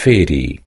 feri.